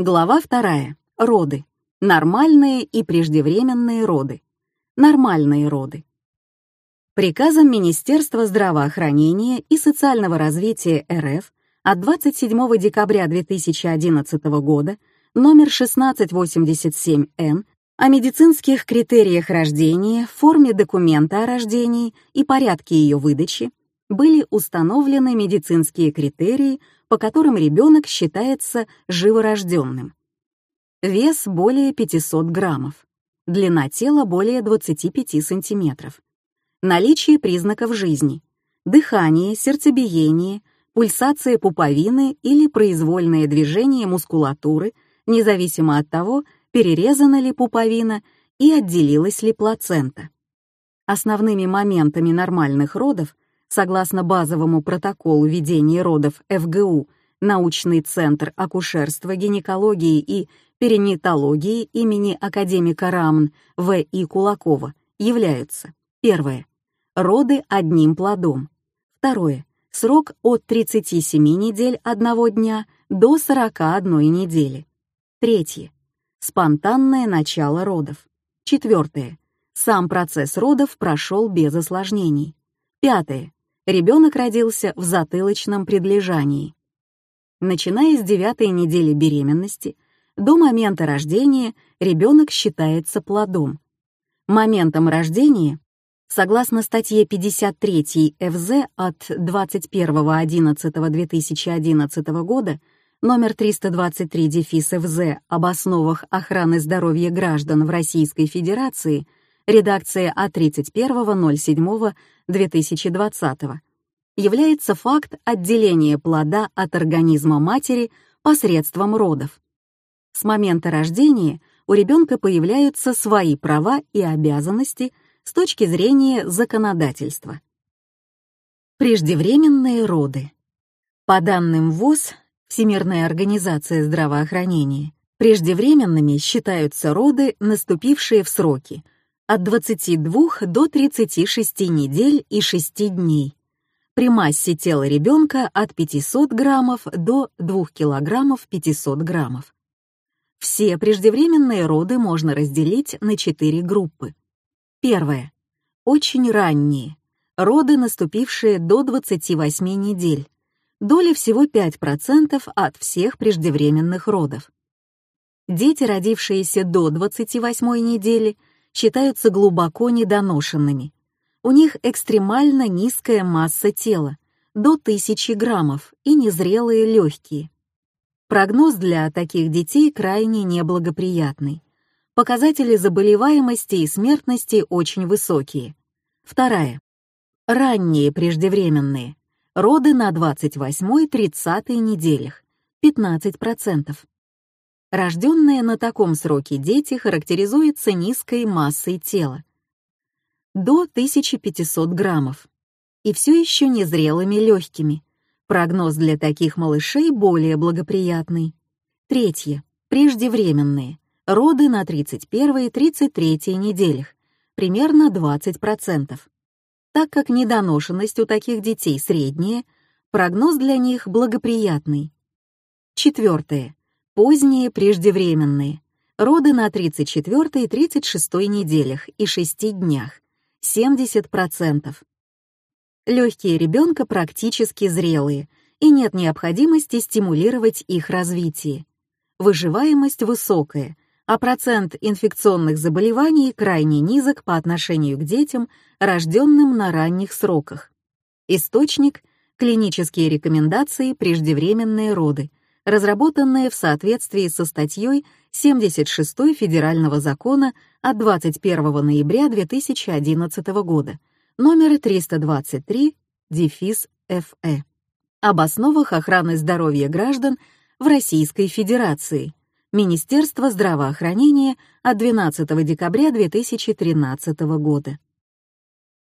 Глава 2. Роды. Нормальные и преждевременные роды. Нормальные роды. Приказом Министерства здравоохранения и социального развития РФ от 27 декабря 2011 года номер 1687-Н о медицинских критериях рождения, форме документа о рождении и порядке ее выдачи были установлены медицинские критерии по которым ребенок считается живорожденным. Вес более 500 граммов, длина тела более 25 сантиметров, наличие признаков жизни, дыхание, сердцебиение, пульсация пуповины или произвольное движение мускулатуры, независимо от того, перерезана ли пуповина и отделилась ли плацента. Основными моментами нормальных родов согласно базовому протоколу ведения родов ФГУ научный центр акушерства, гинекологии и перинатологии имени академика РАМН В. И. Кулакова являются. Первое. Роды одним плодом, второе. Срок от 37 недель одного дня до 41 недели, третье. Спонтанное начало родов, четвертое. Сам процесс родов прошел без осложнений, пятое ребенок родился в затылочном предлежании. Начиная с девятой недели беременности, до момента рождения ребенок считается плодом. Моментом рождения, согласно статье 53 ФЗ от 21.11.2011 года, номер 323 дефис ФЗ об основах охраны здоровья граждан в Российской Федерации, редакция от 31.07.2020, является факт отделения плода от организма матери посредством родов. С момента рождения у ребенка появляются свои права и обязанности с точки зрения законодательства. Преждевременные роды. По данным ВОЗ, Всемирная организация здравоохранения, преждевременными считаются роды, наступившие в сроки от 22 до 36 недель и 6 дней при массе тела ребенка от 500 граммов до 2 килограммов 500 граммов. Все преждевременные роды можно разделить на четыре группы. Первое. Очень ранние. Роды, наступившие до 28 недель. Доля всего 5% от всех преждевременных родов. Дети, родившиеся до 28 недели, считаются глубоко недоношенными, у них экстремально низкая масса тела, до 1000 граммов, и незрелые легкие. Прогноз для таких детей крайне неблагоприятный. Показатели заболеваемости и смертности очень высокие. Вторая. Ранние преждевременные. Роды на 28-30 неделях. 15%. Рожденные на таком сроке дети характеризуются низкой массой тела, до 1500 граммов и все еще незрелыми легкими. Прогноз для таких малышей более благоприятный. Третье. Преждевременные. Роды на 31 и 33 неделях. Примерно 20%. Так как недоношенность у таких детей средняя, прогноз для них благоприятный. Четвертое. Поздние преждевременные. Роды на 34 и 36 неделях и 6 днях 70%. Легкие ребенка практически зрелые, и нет необходимости стимулировать их развитие. Выживаемость высокая, а процент инфекционных заболеваний крайне низок по отношению к детям, рожденным на ранних сроках. Источник — клинические рекомендации преждевременные роды, разработанные в соответствии со статьей 76 Федерального закона от 21 ноября 2011 года, номер 323, дефис ФЭ, об основах охраны здоровья граждан в Российской Федерации, Министерство здравоохранения от 12 декабря 2013 года.